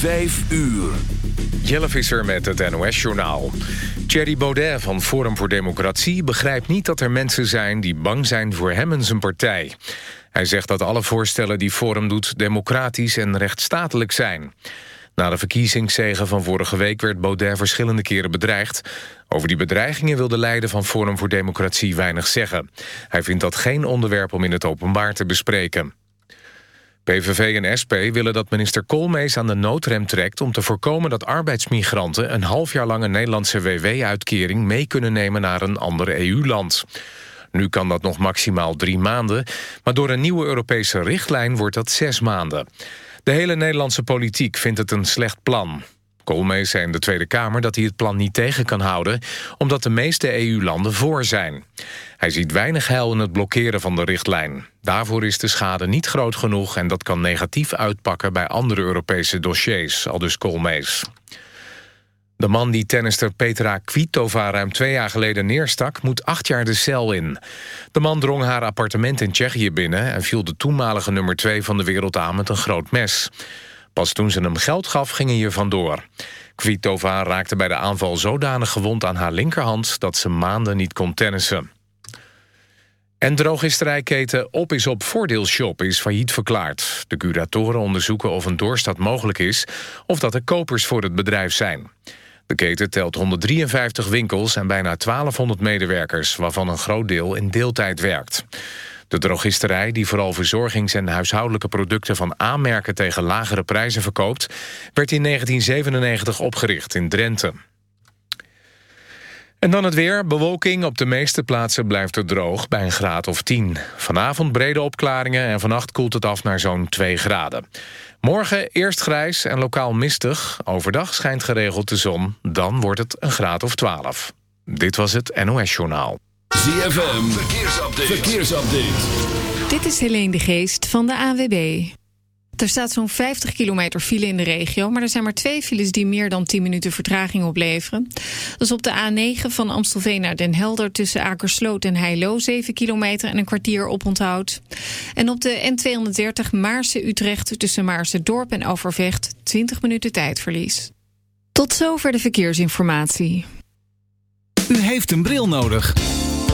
Vijf uur. Jelle Visser met het NOS-journaal. Thierry Baudet van Forum voor Democratie begrijpt niet dat er mensen zijn... die bang zijn voor hem en zijn partij. Hij zegt dat alle voorstellen die Forum doet democratisch en rechtsstatelijk zijn. Na de verkiezingszegen van vorige week werd Baudet verschillende keren bedreigd. Over die bedreigingen wil de leider van Forum voor Democratie weinig zeggen. Hij vindt dat geen onderwerp om in het openbaar te bespreken. PVV en SP willen dat minister Koolmees aan de noodrem trekt... om te voorkomen dat arbeidsmigranten een half jaar lang een Nederlandse WW-uitkering mee kunnen nemen naar een ander EU-land. Nu kan dat nog maximaal drie maanden, maar door een nieuwe Europese richtlijn wordt dat zes maanden. De hele Nederlandse politiek vindt het een slecht plan. Koolmees zei in de Tweede Kamer dat hij het plan niet tegen kan houden... omdat de meeste EU-landen voor zijn. Hij ziet weinig heil in het blokkeren van de richtlijn. Daarvoor is de schade niet groot genoeg... en dat kan negatief uitpakken bij andere Europese dossiers, aldus Koolmees. De man die tennister Petra Kvitova ruim twee jaar geleden neerstak... moet acht jaar de cel in. De man drong haar appartement in Tsjechië binnen... en viel de toenmalige nummer twee van de wereld aan met een groot mes. Pas toen ze hem geld gaf, ging hij er vandoor. Kvitova raakte bij de aanval zodanig gewond aan haar linkerhand... dat ze maanden niet kon tennissen. En drogisterijketen Op is op Voordeelshop is failliet verklaard. De curatoren onderzoeken of een doorstart mogelijk is... of dat er kopers voor het bedrijf zijn. De keten telt 153 winkels en bijna 1200 medewerkers... waarvan een groot deel in deeltijd werkt. De drogisterij, die vooral verzorgings- en huishoudelijke producten van aanmerken tegen lagere prijzen verkoopt, werd in 1997 opgericht in Drenthe. En dan het weer. Bewolking op de meeste plaatsen blijft het droog bij een graad of 10. Vanavond brede opklaringen en vannacht koelt het af naar zo'n 2 graden. Morgen eerst grijs en lokaal mistig. Overdag schijnt geregeld de zon. Dan wordt het een graad of 12. Dit was het NOS Journaal. ZFM, verkeersupdate. verkeersupdate. Dit is Helene de Geest van de AWB. Er staat zo'n 50 kilometer file in de regio... maar er zijn maar twee files die meer dan 10 minuten vertraging opleveren. Dat is op de A9 van Amstelveen naar Den Helder... tussen Akersloot en Heilo 7 kilometer en een kwartier oponthoud. En op de N230 Maarse-Utrecht tussen Maarse-Dorp en Overvecht... 20 minuten tijdverlies. Tot zover de verkeersinformatie. U heeft een bril nodig.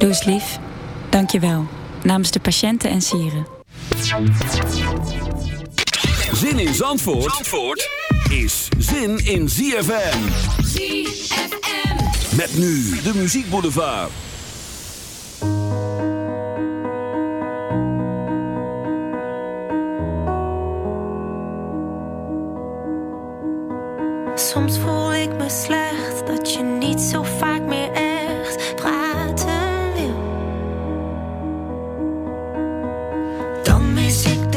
Doe eens lief. Dank je wel. Namens de patiënten en sieren. Zin in Zandvoort, Zandvoort is zin in ZFM. ZFM. Met nu de muziekboulevard. Soms voel ik me slecht dat je niet zo vaak meer echt Don't miss it.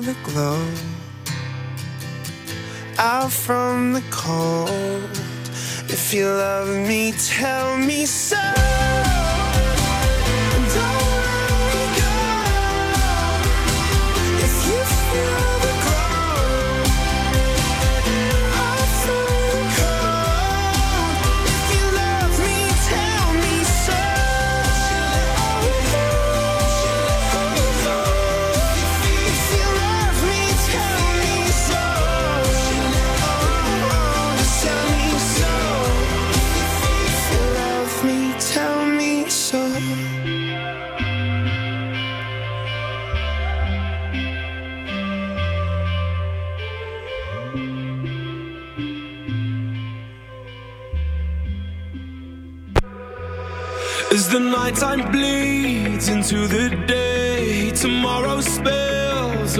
The glow out from the cold. If you love me, tell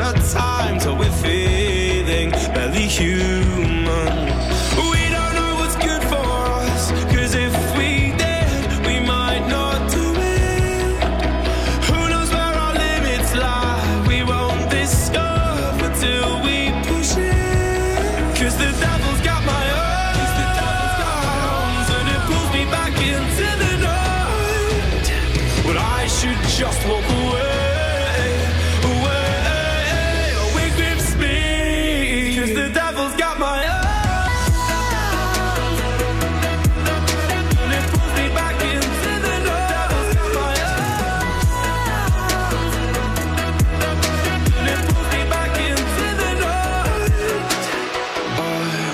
a time till we feel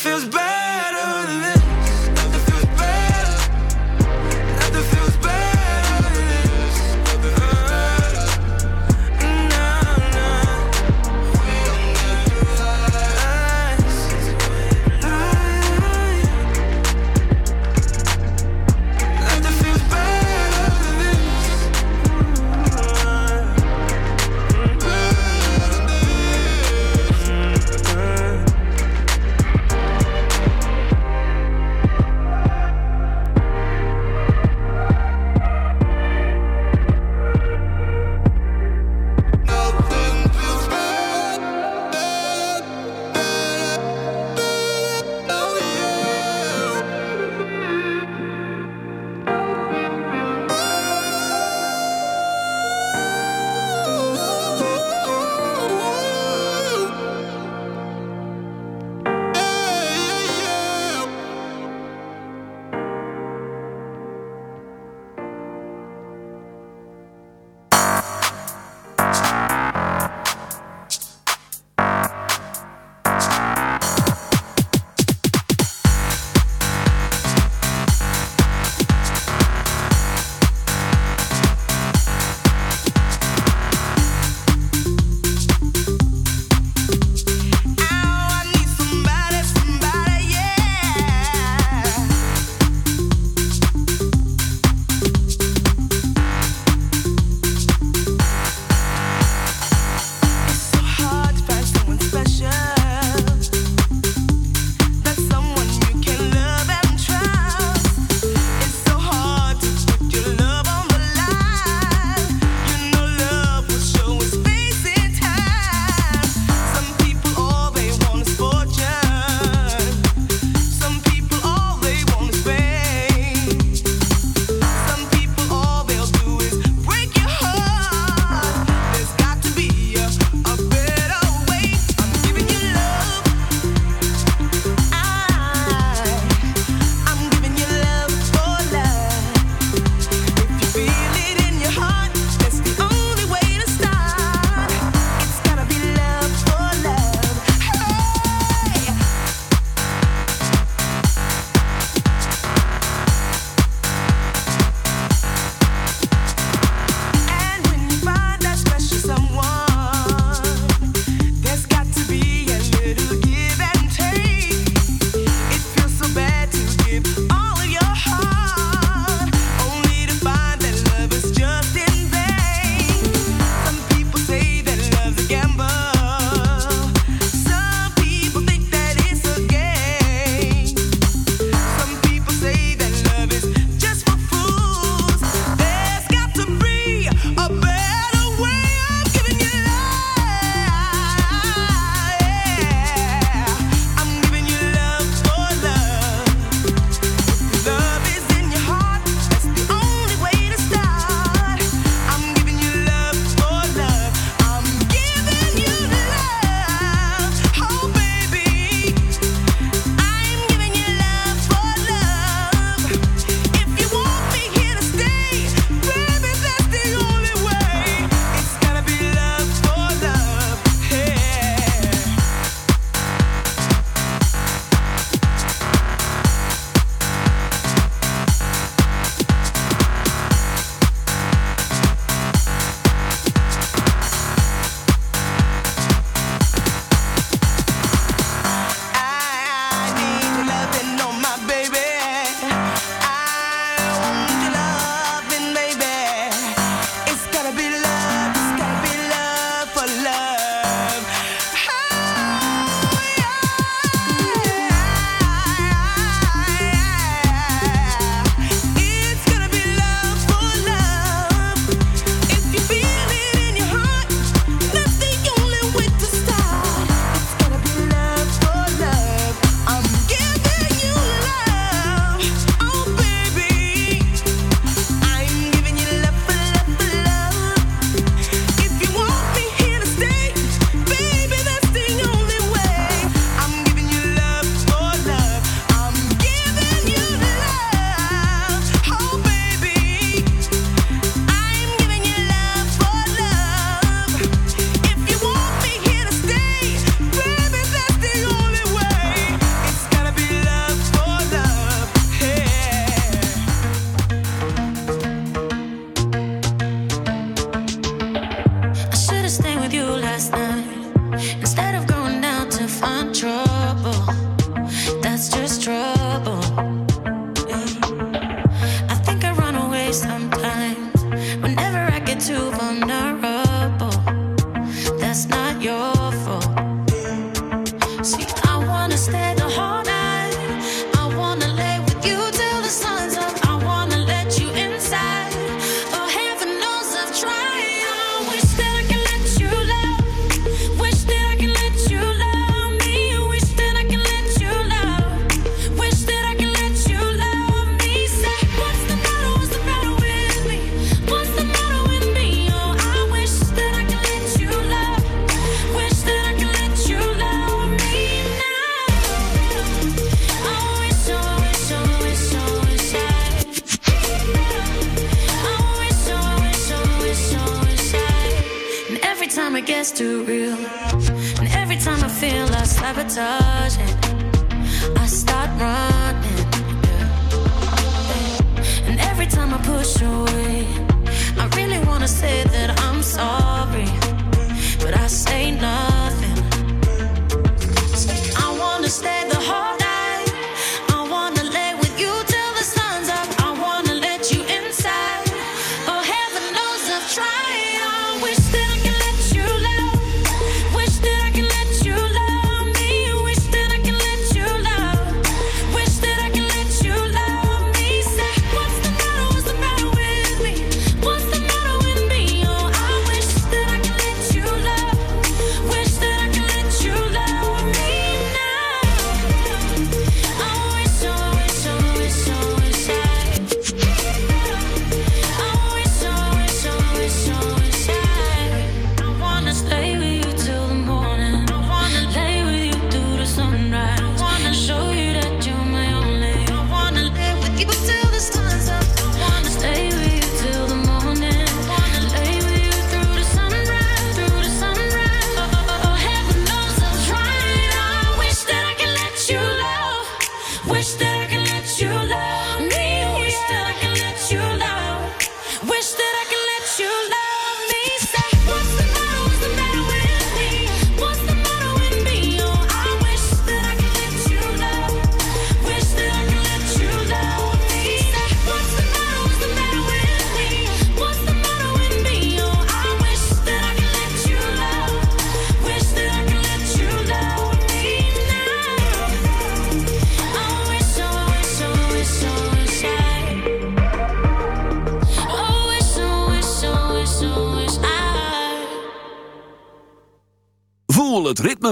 feels better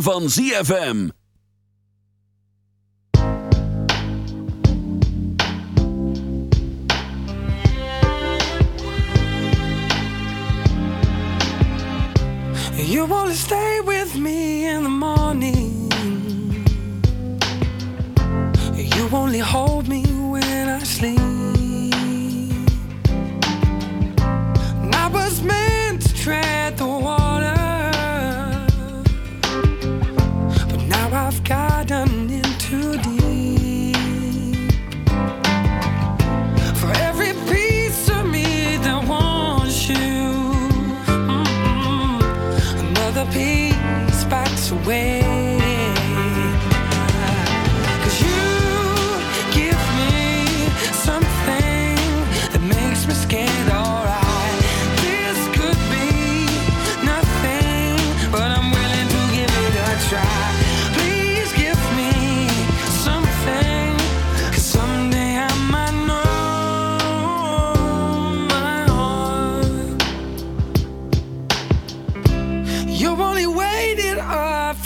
van ZFM.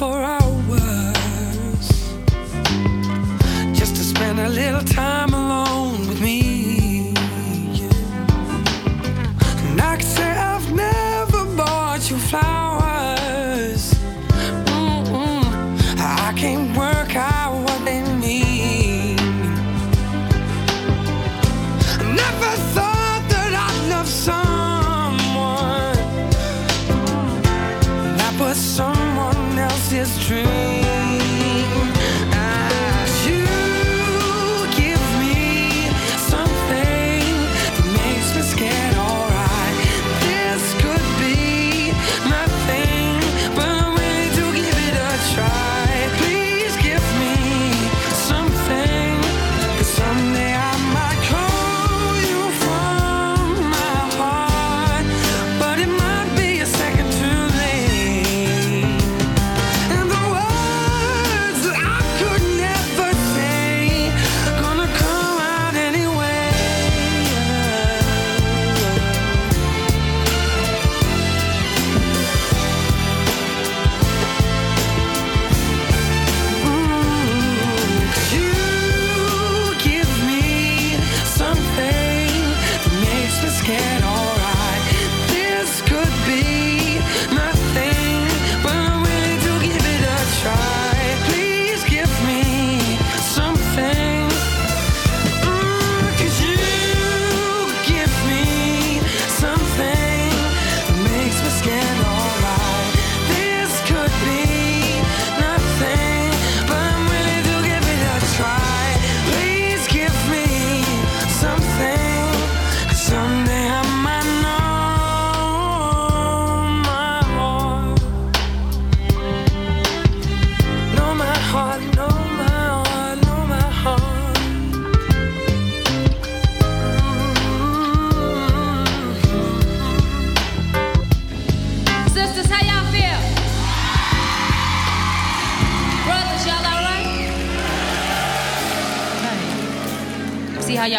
for us.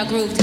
our groove.